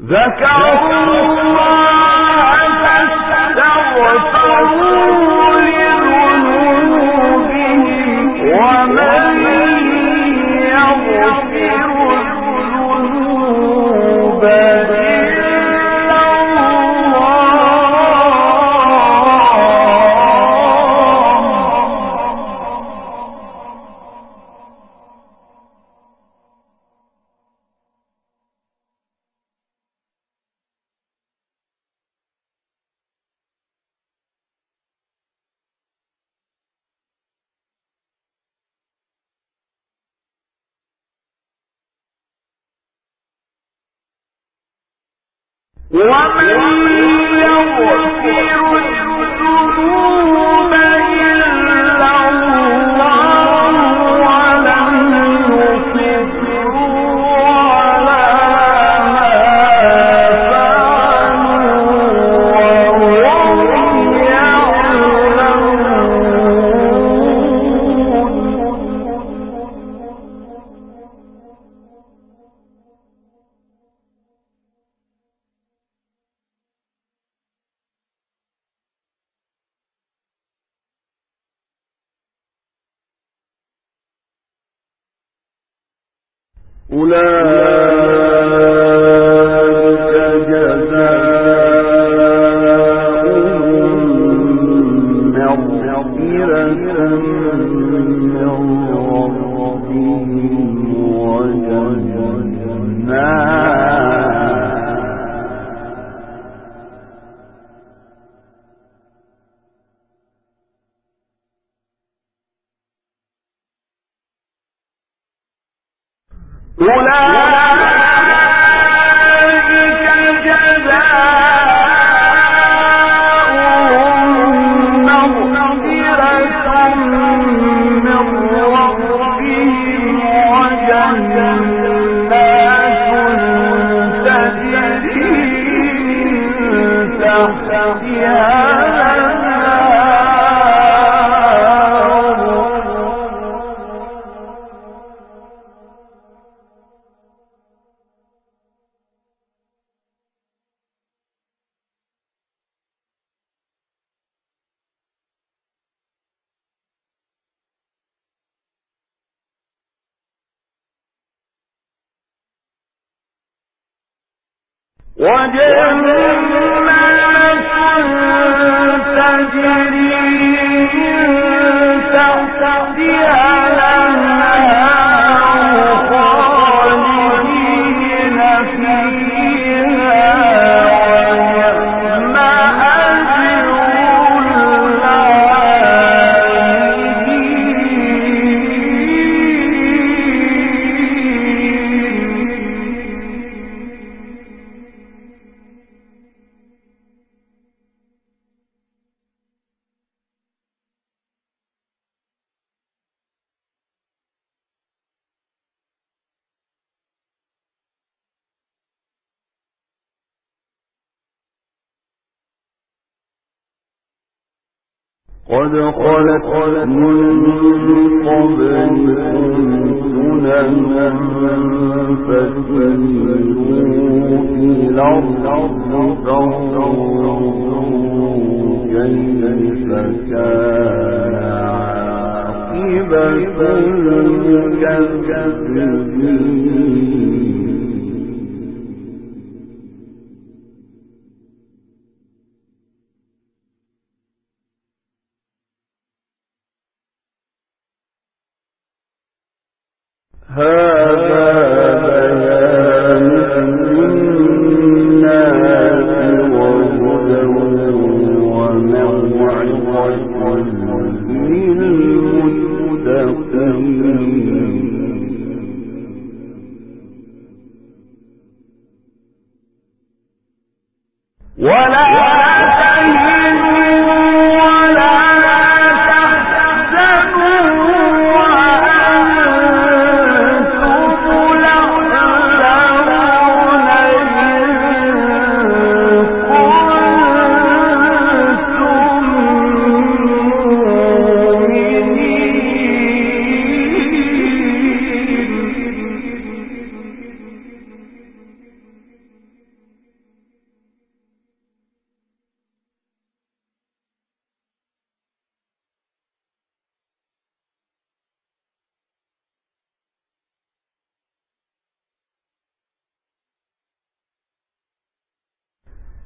ذكروا الله فاستغفروا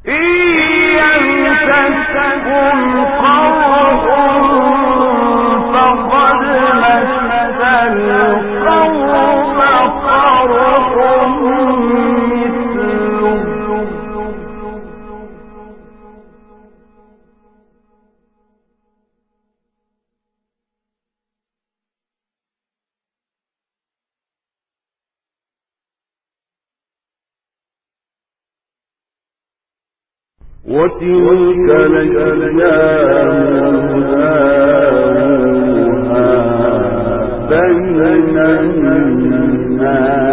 إن يمسكم وتلك الأيام بين الناس.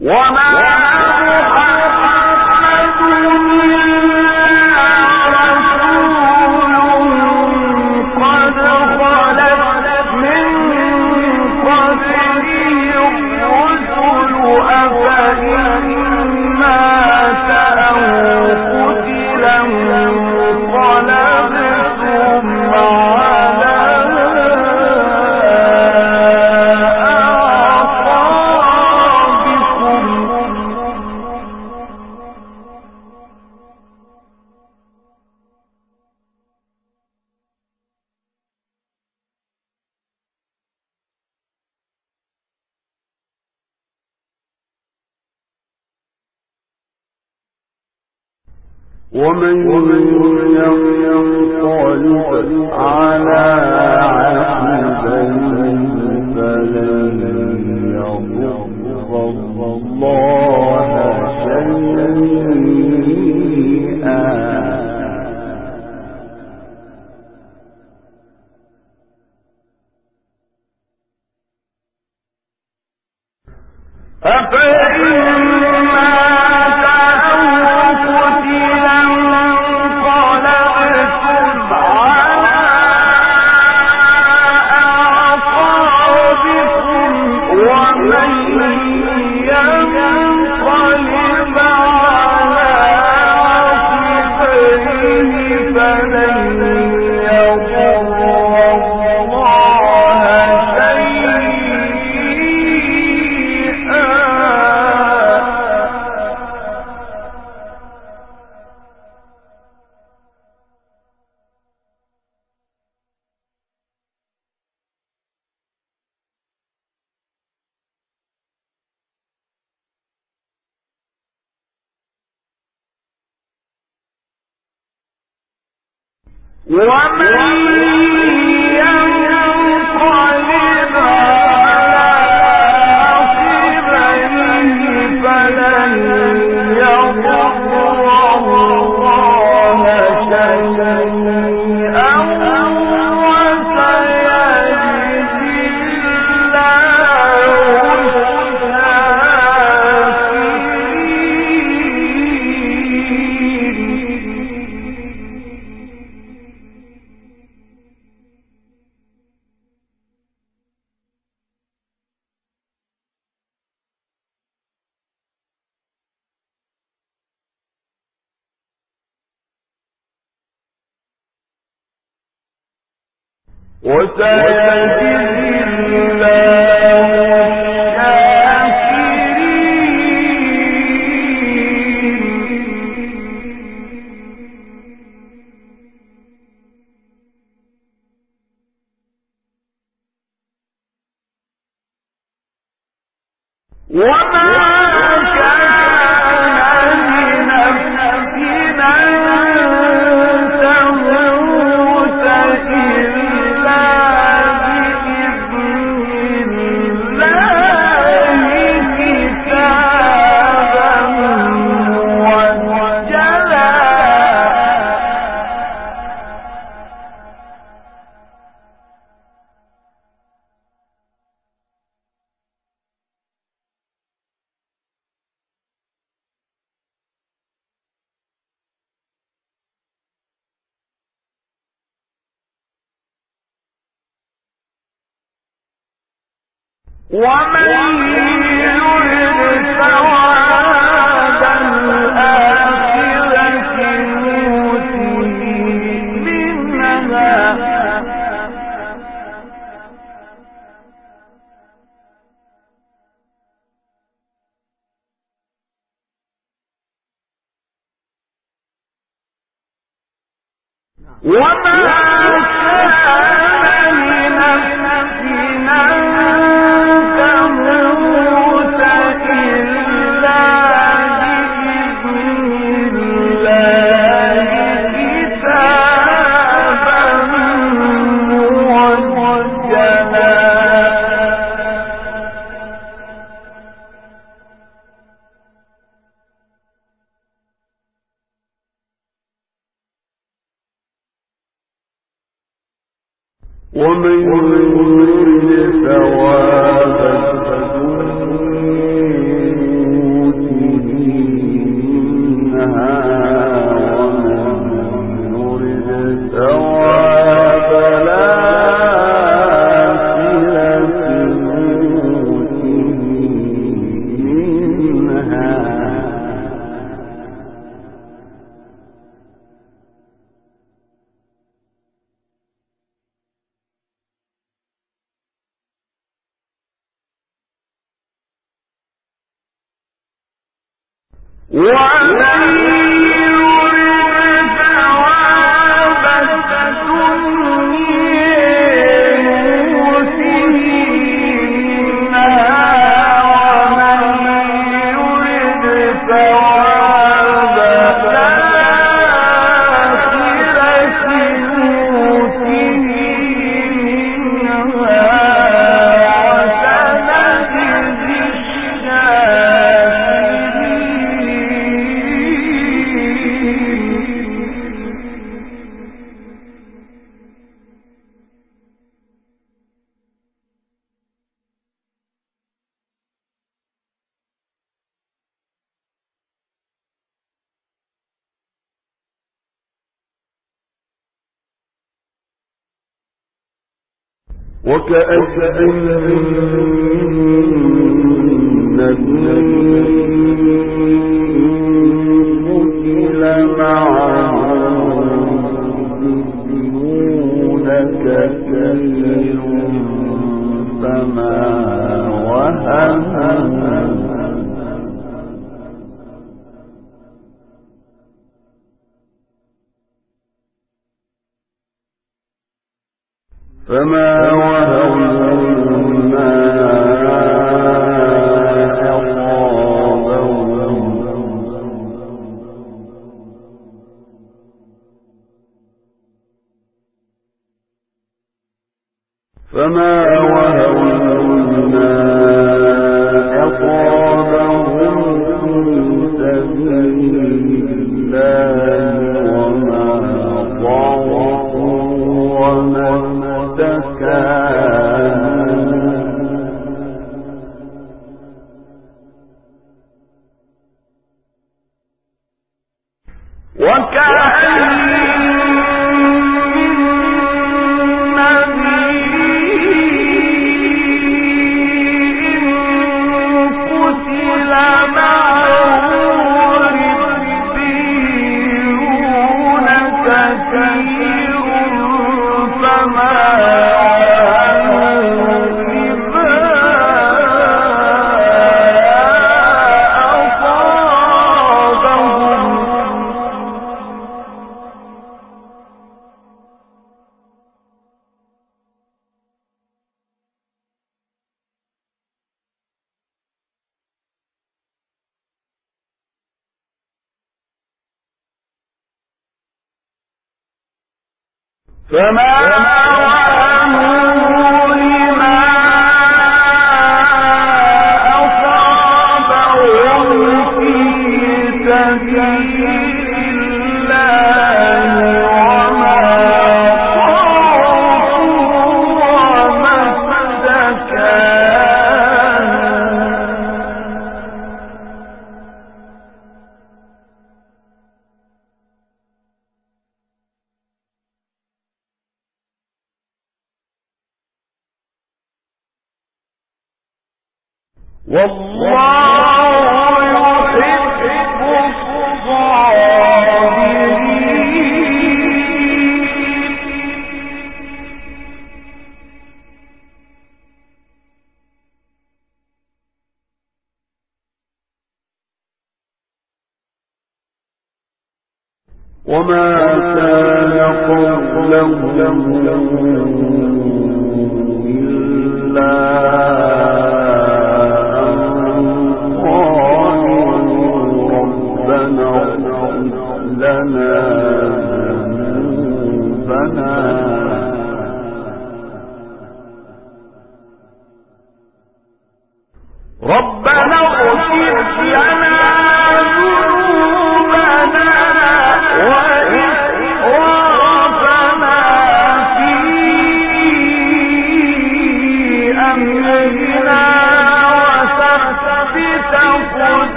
ومن وَلَا وكأن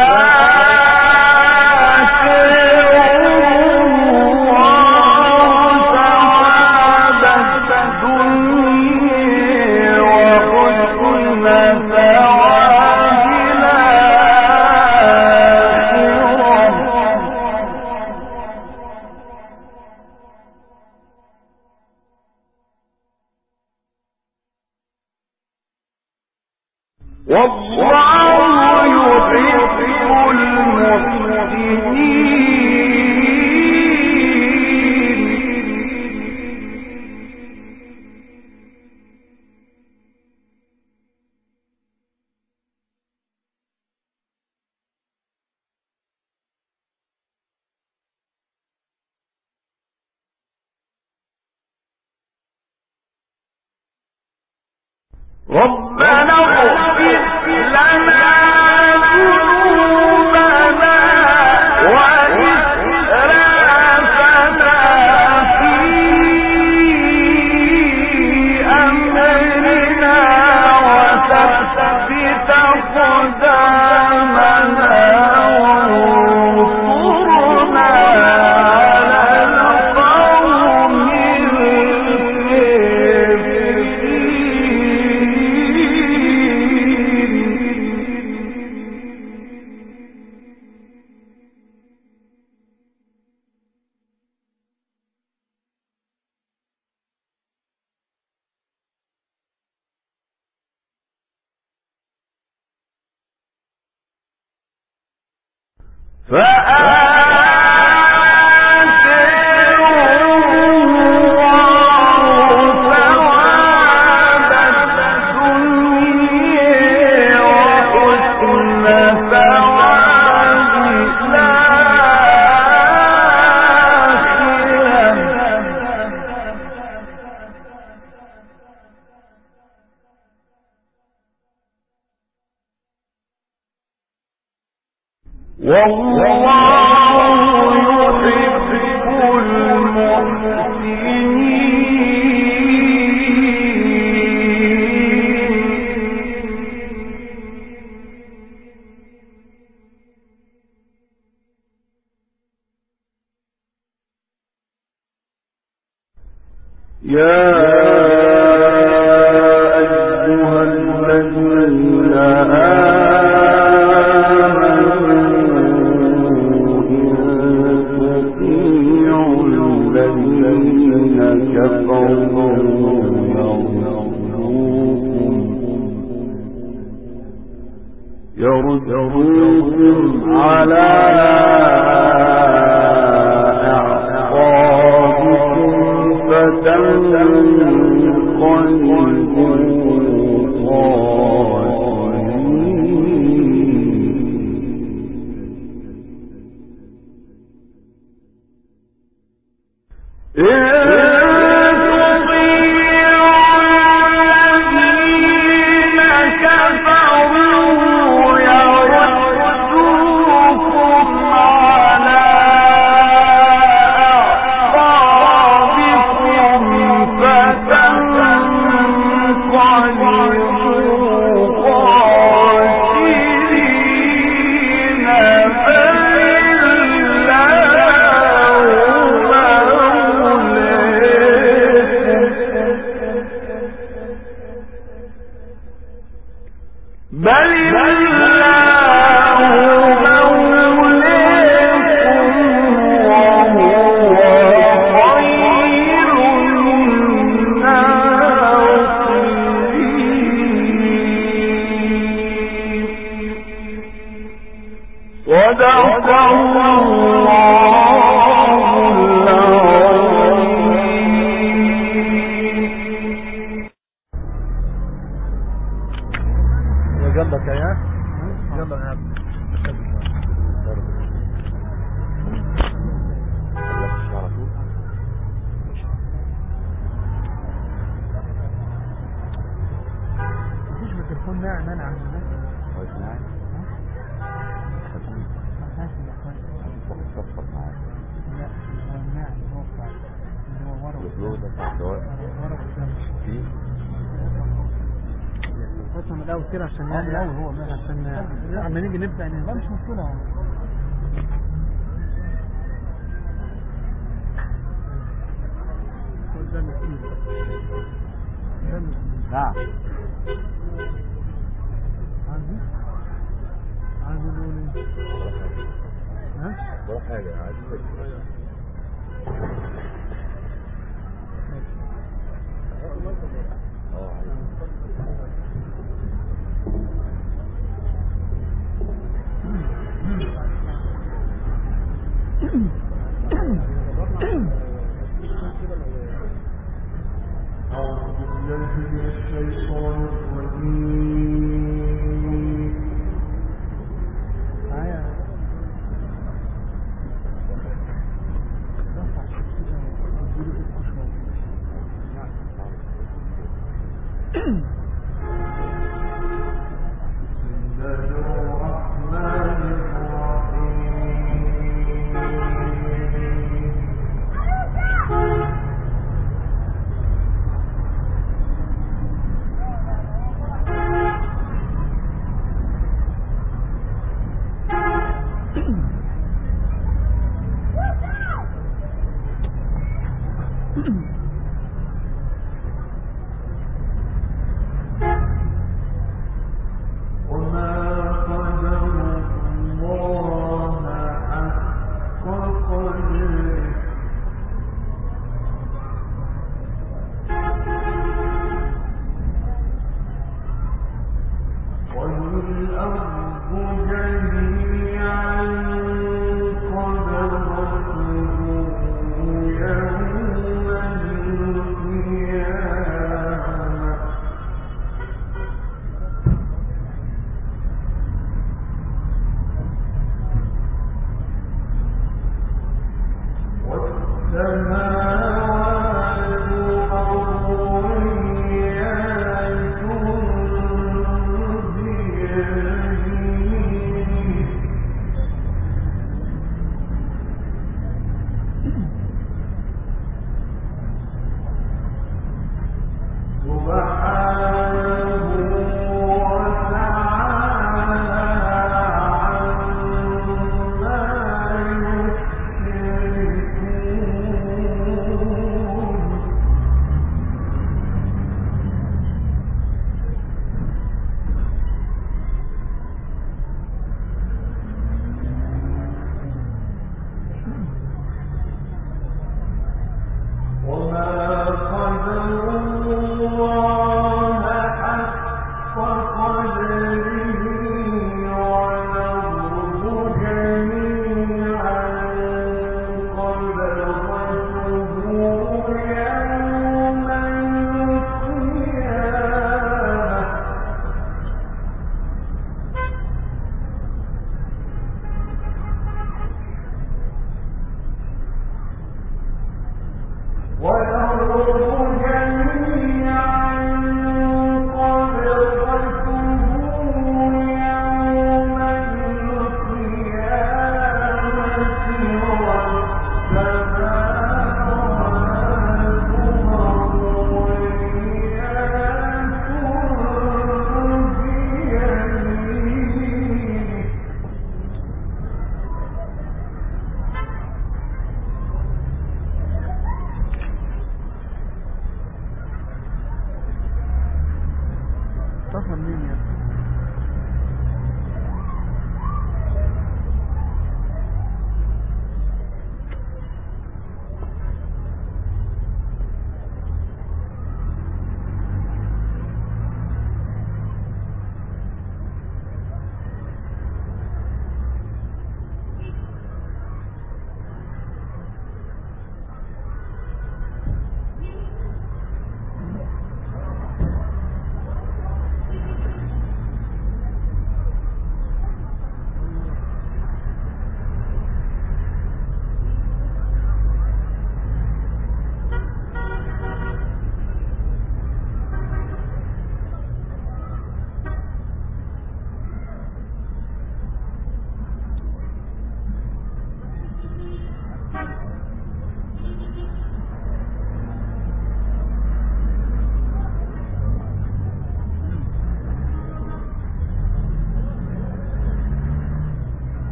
Ah!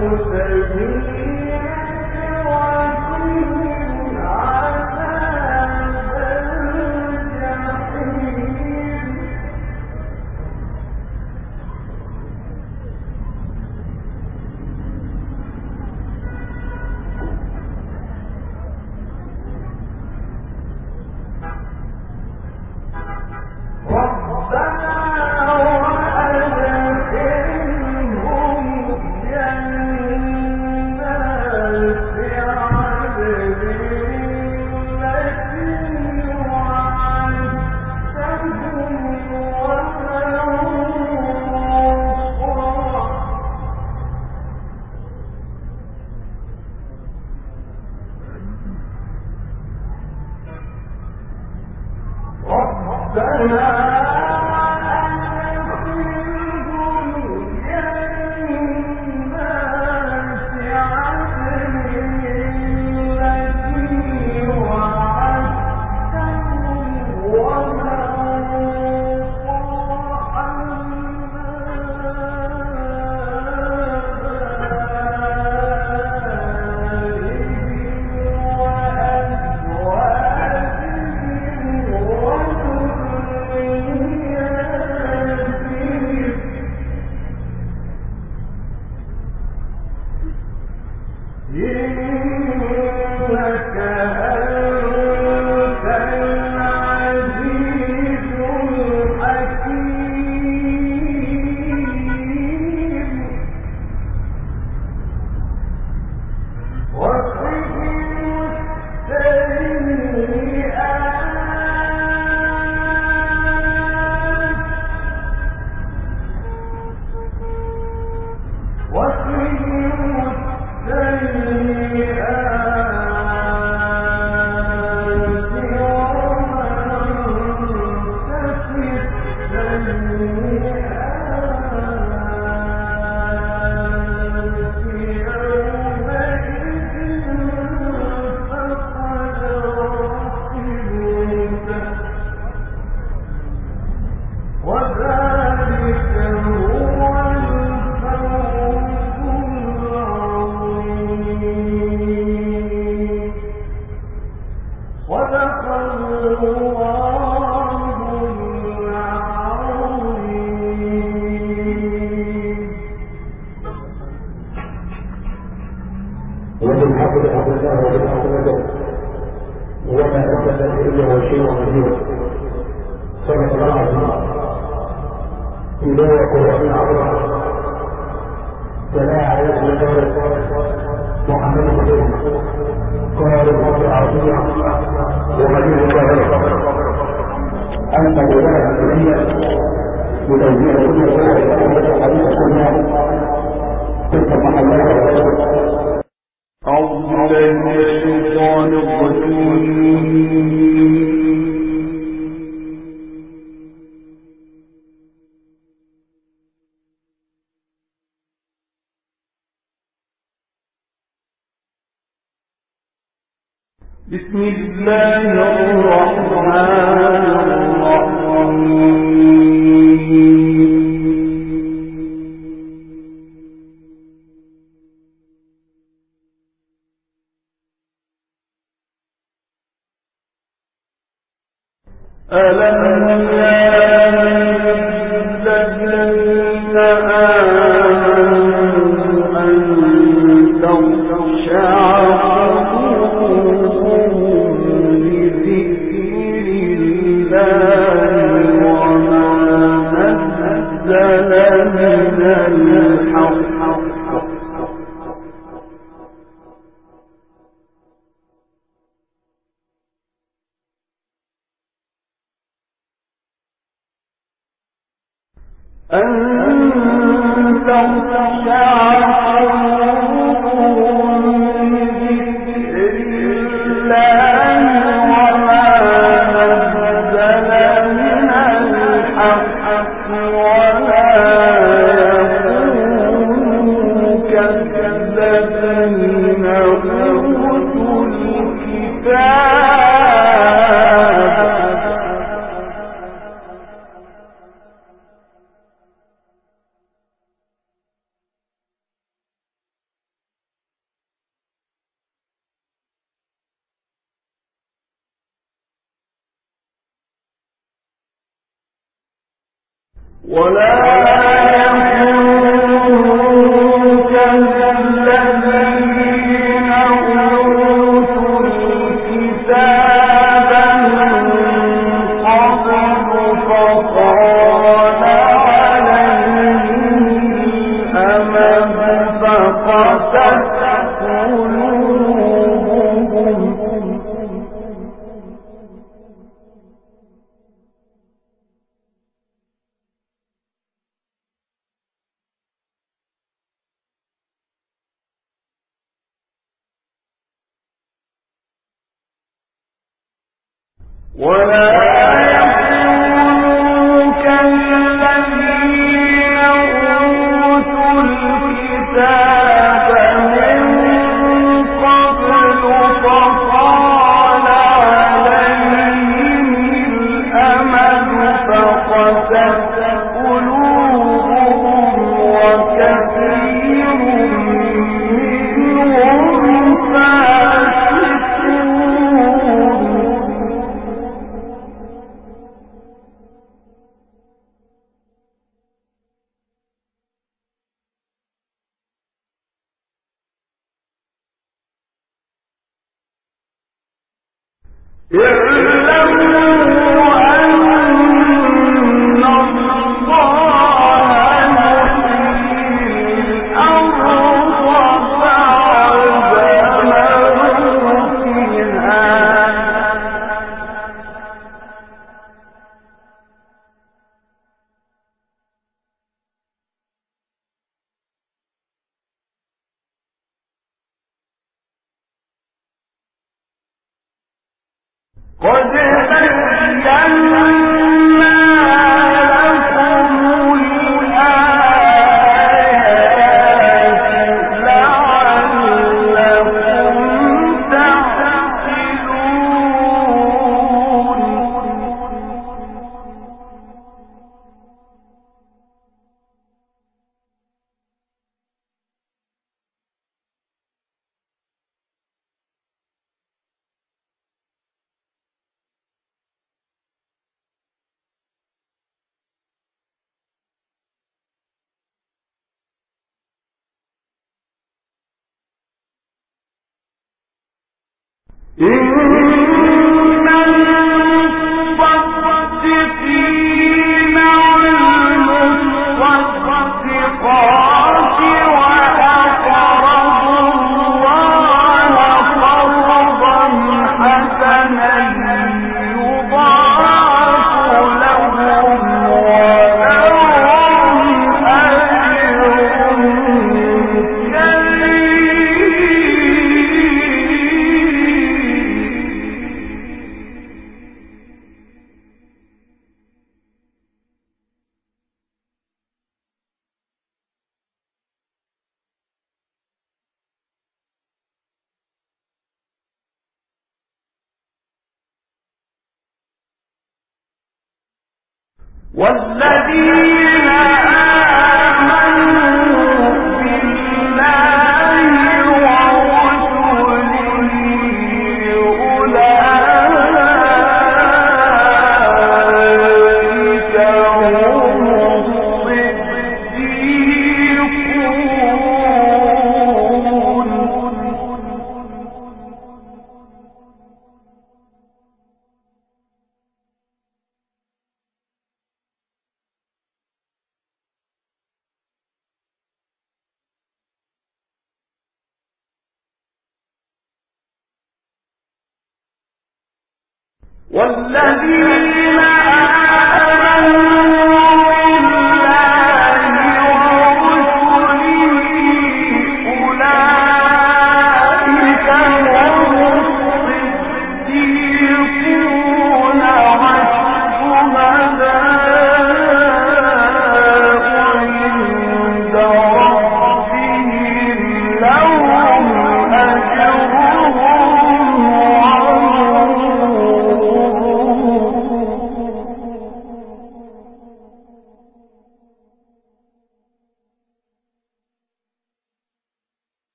سبيلا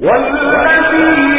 والذي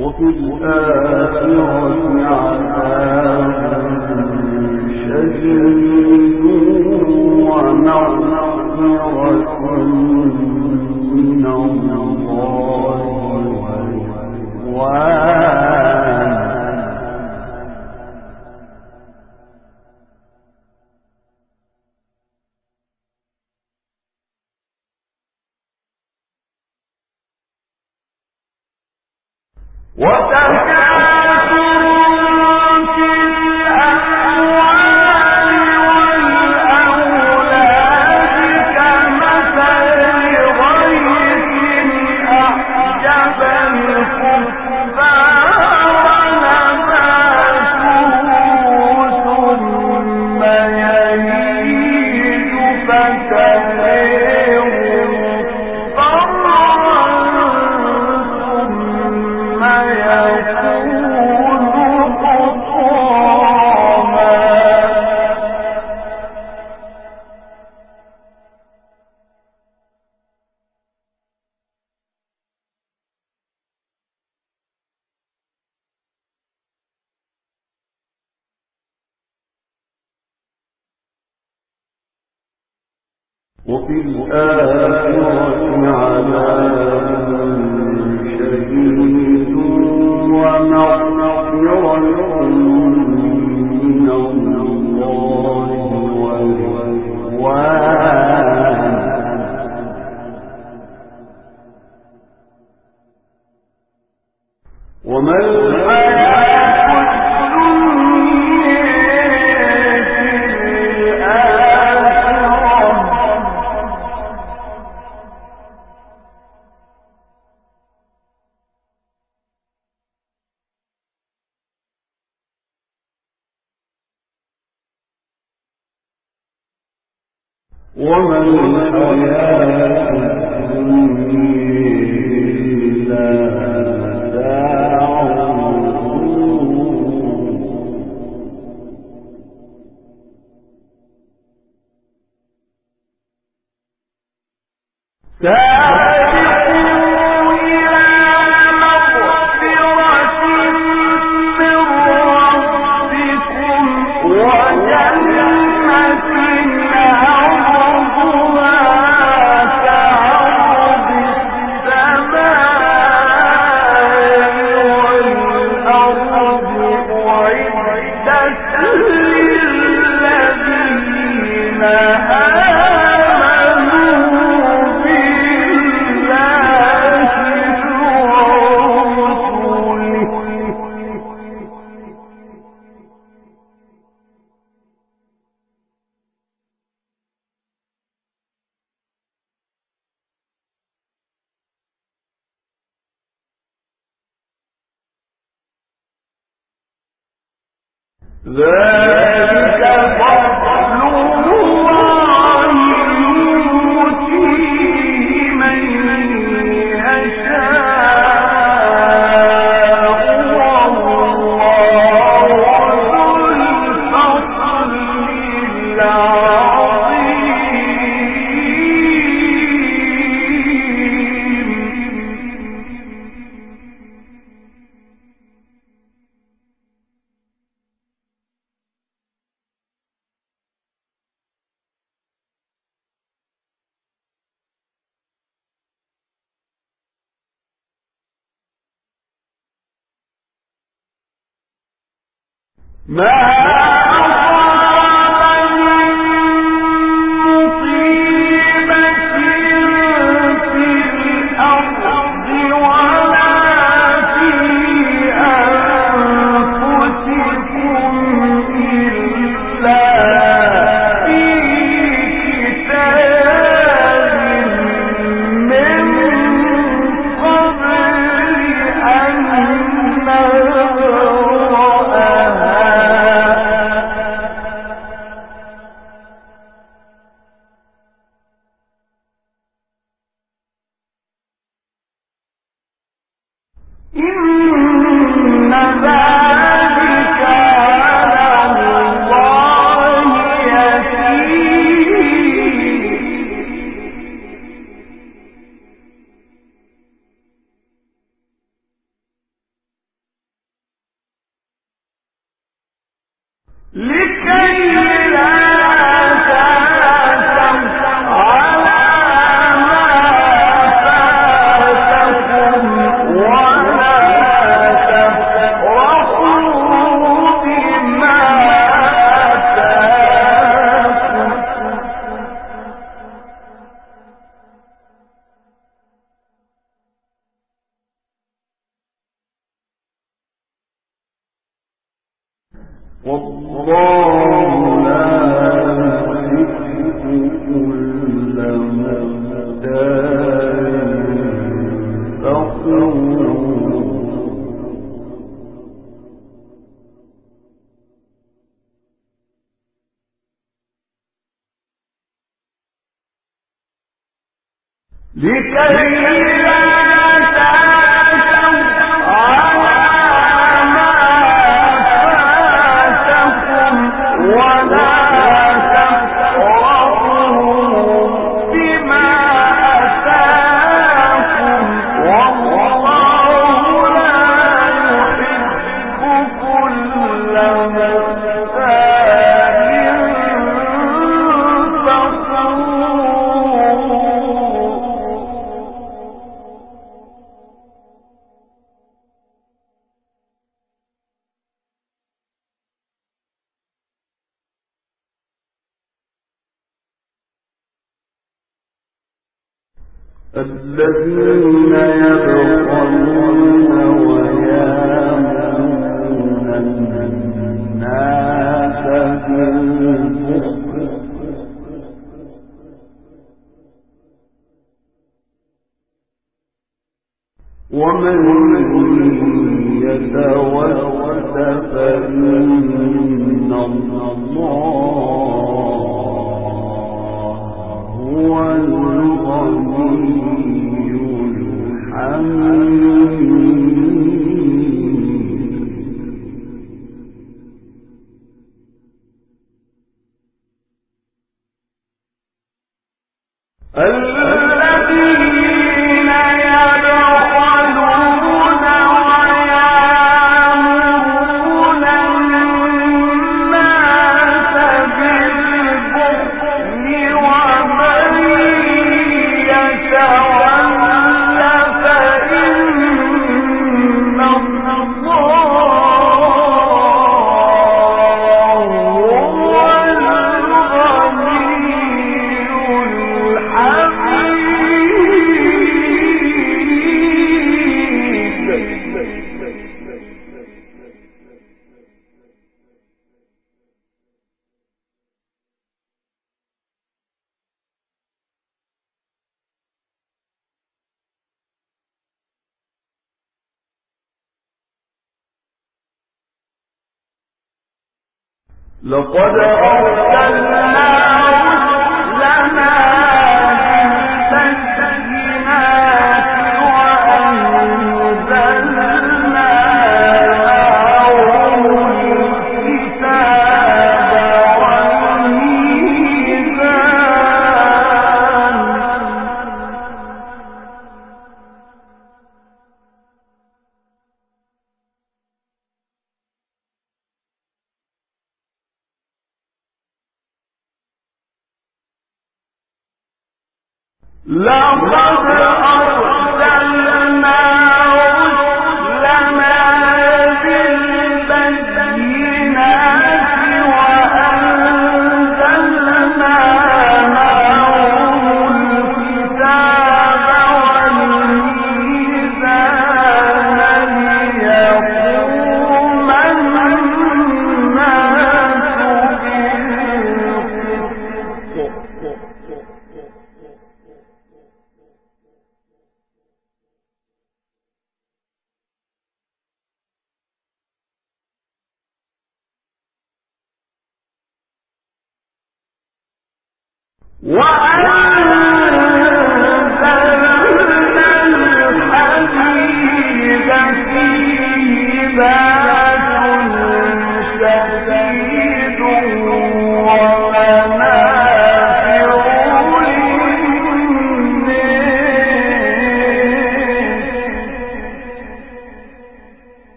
وفي الآخرة عذاب شديد ومغفرة من الله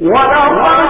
ولقد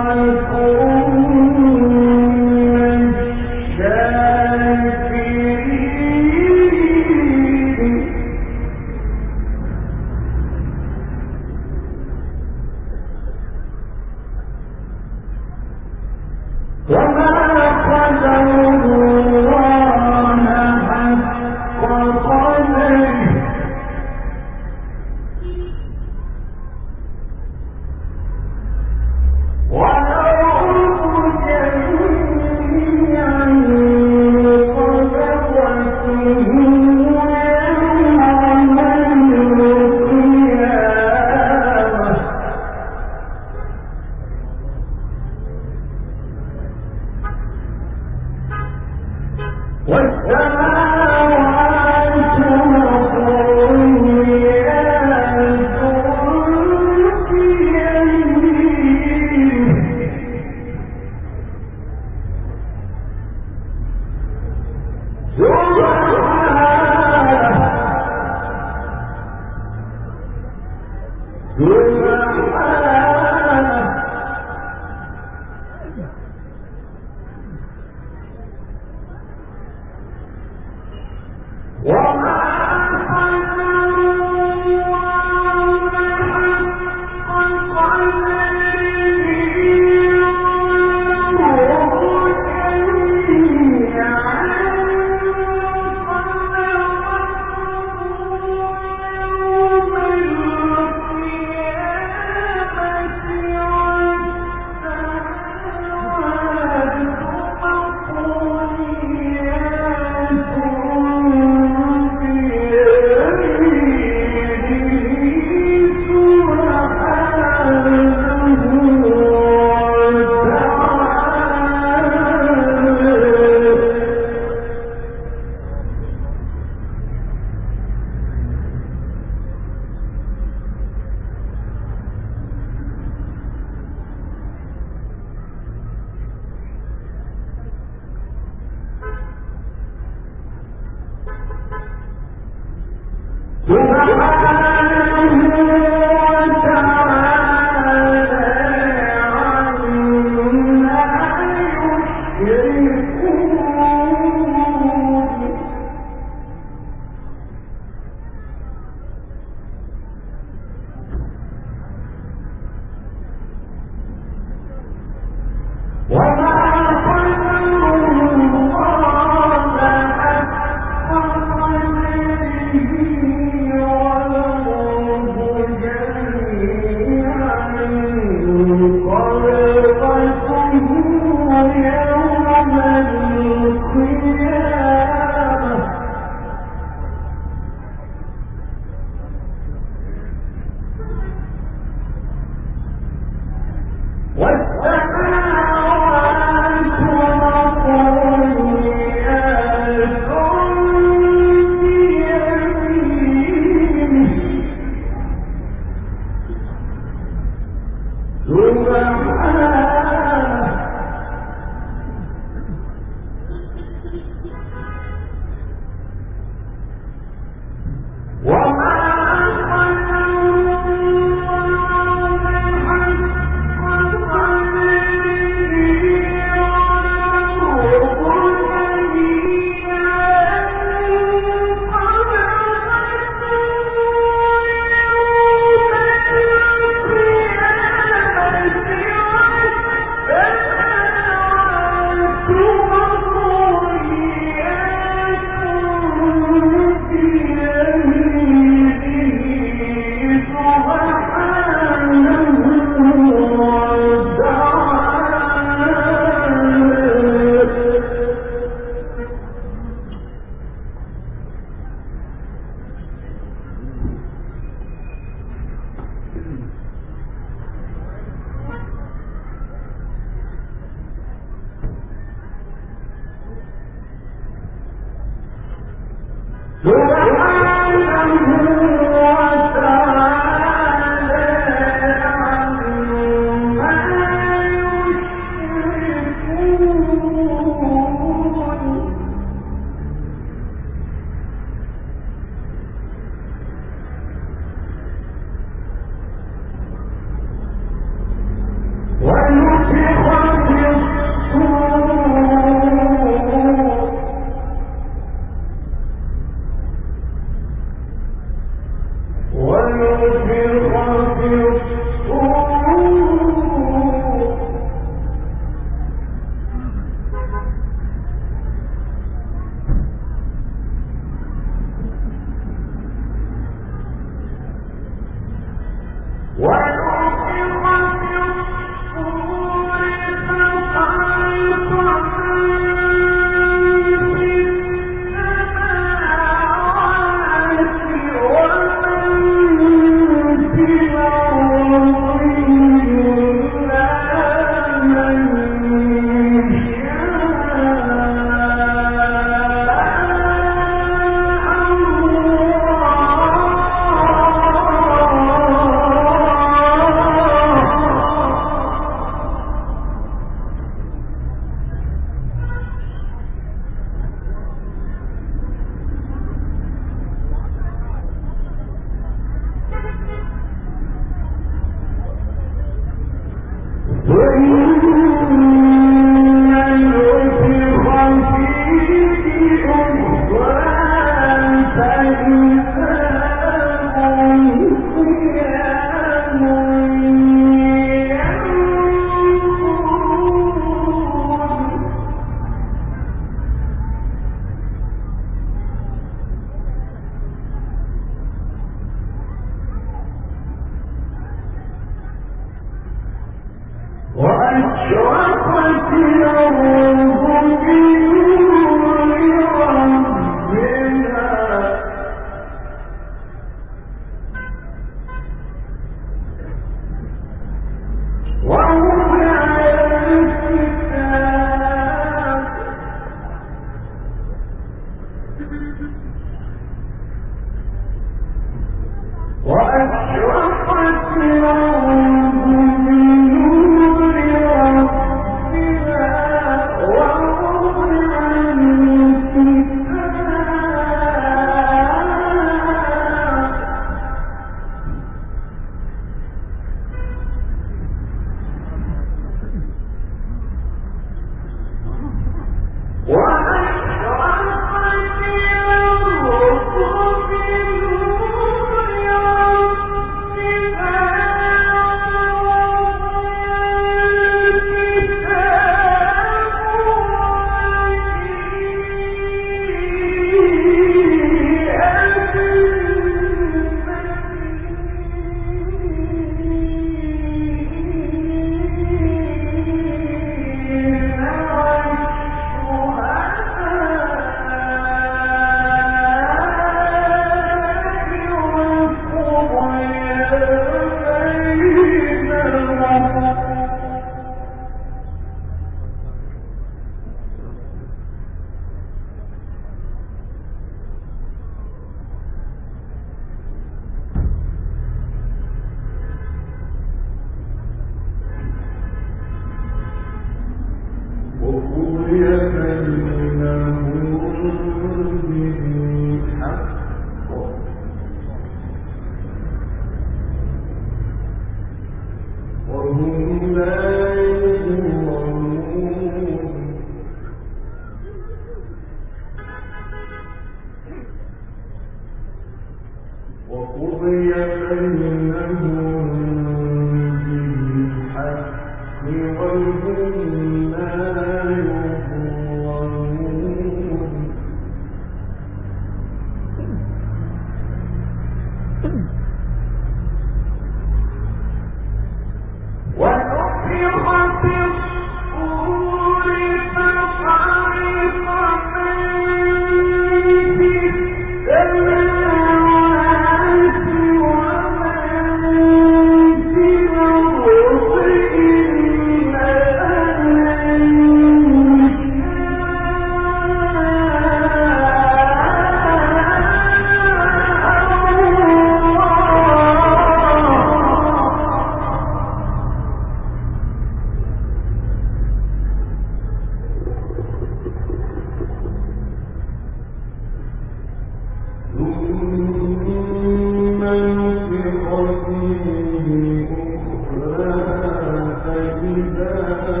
إذا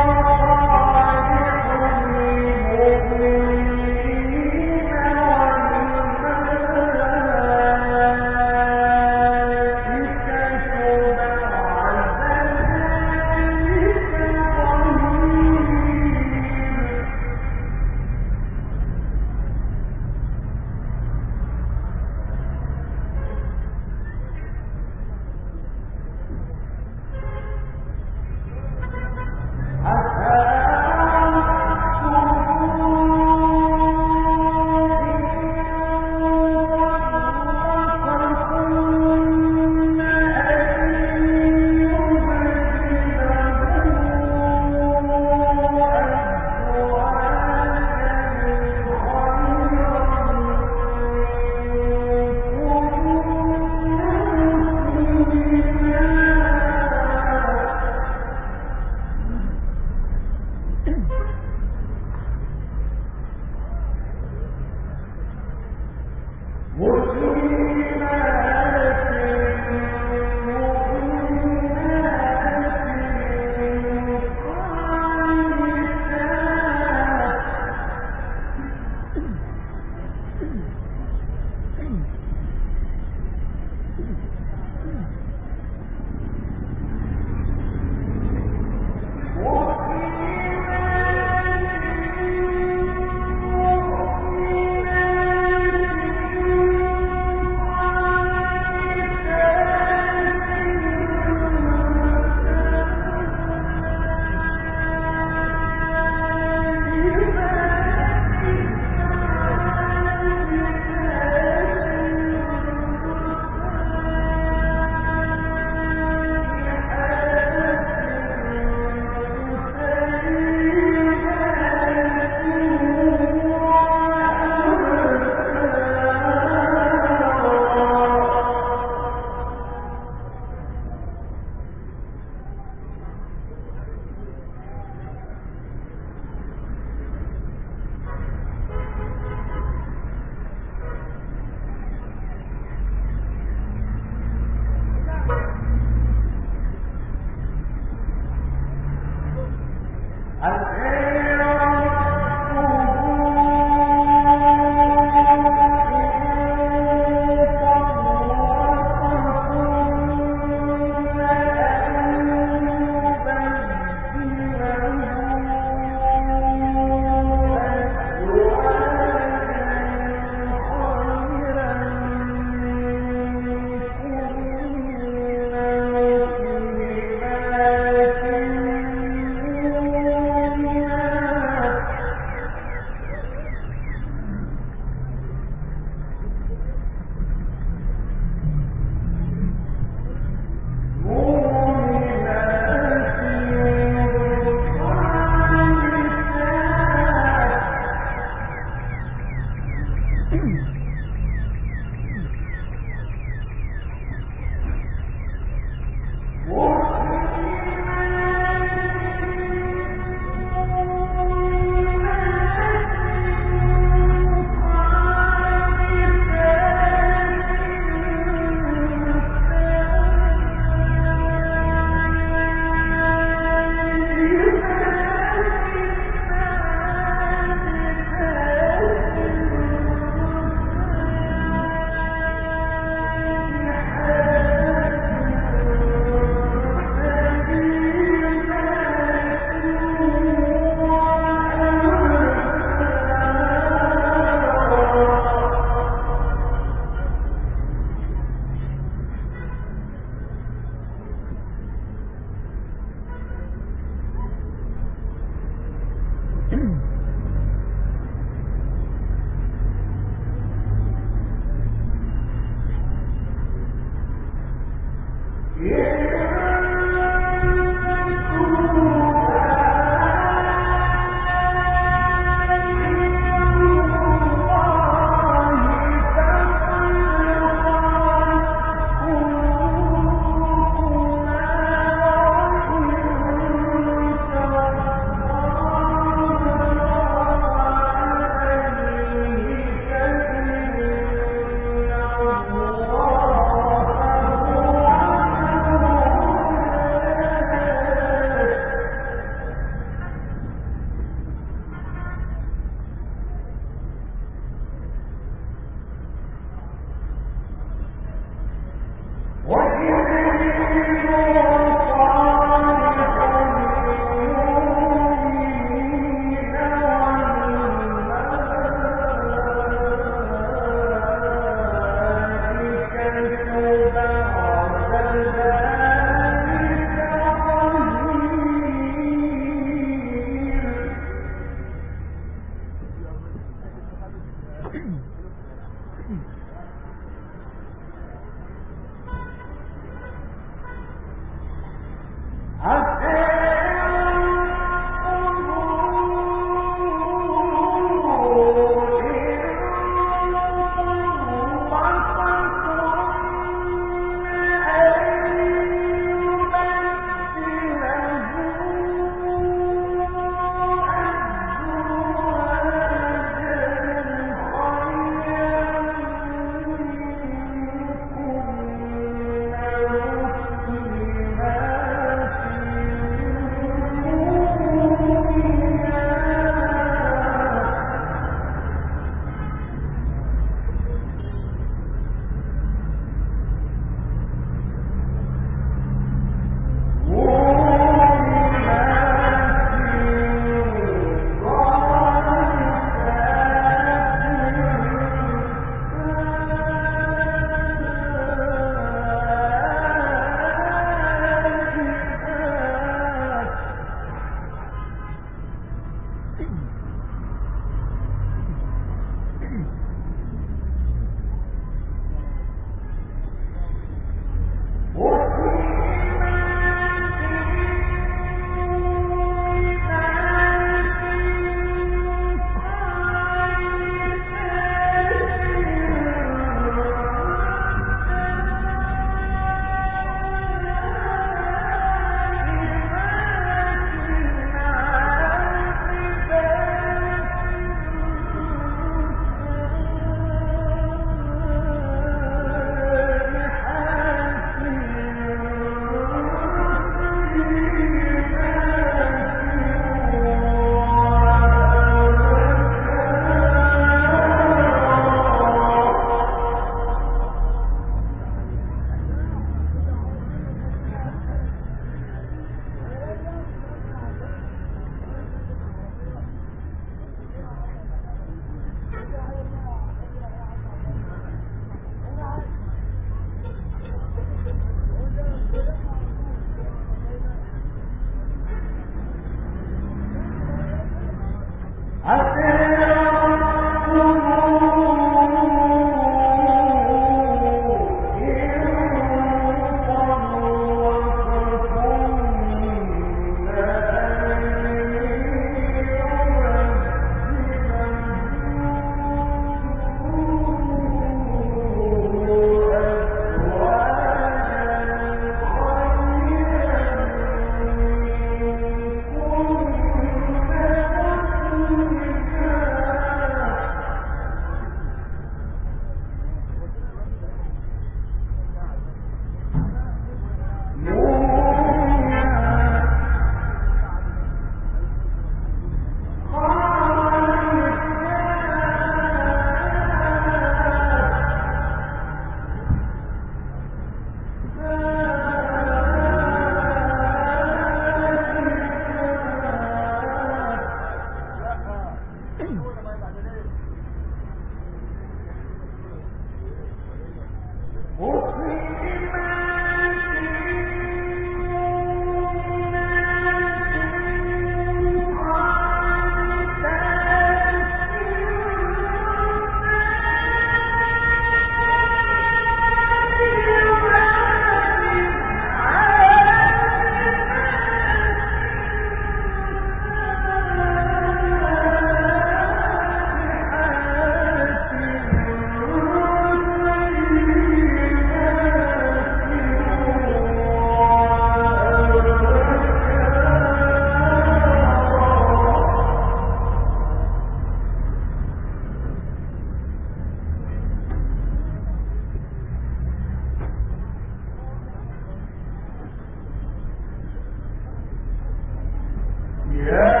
يا